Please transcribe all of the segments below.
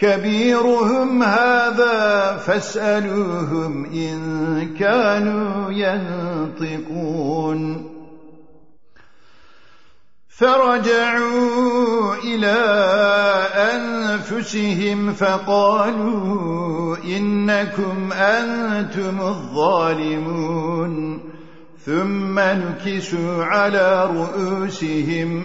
كبيرهم هذا فاسألوهم إن كانوا ينطقون. فرجعوا إلى أنفسهم فقالوا إنكم أنتم الظالمون. ثم نكسوا على رؤوسهم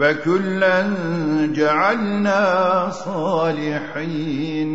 وكلا جعلنا صالحين.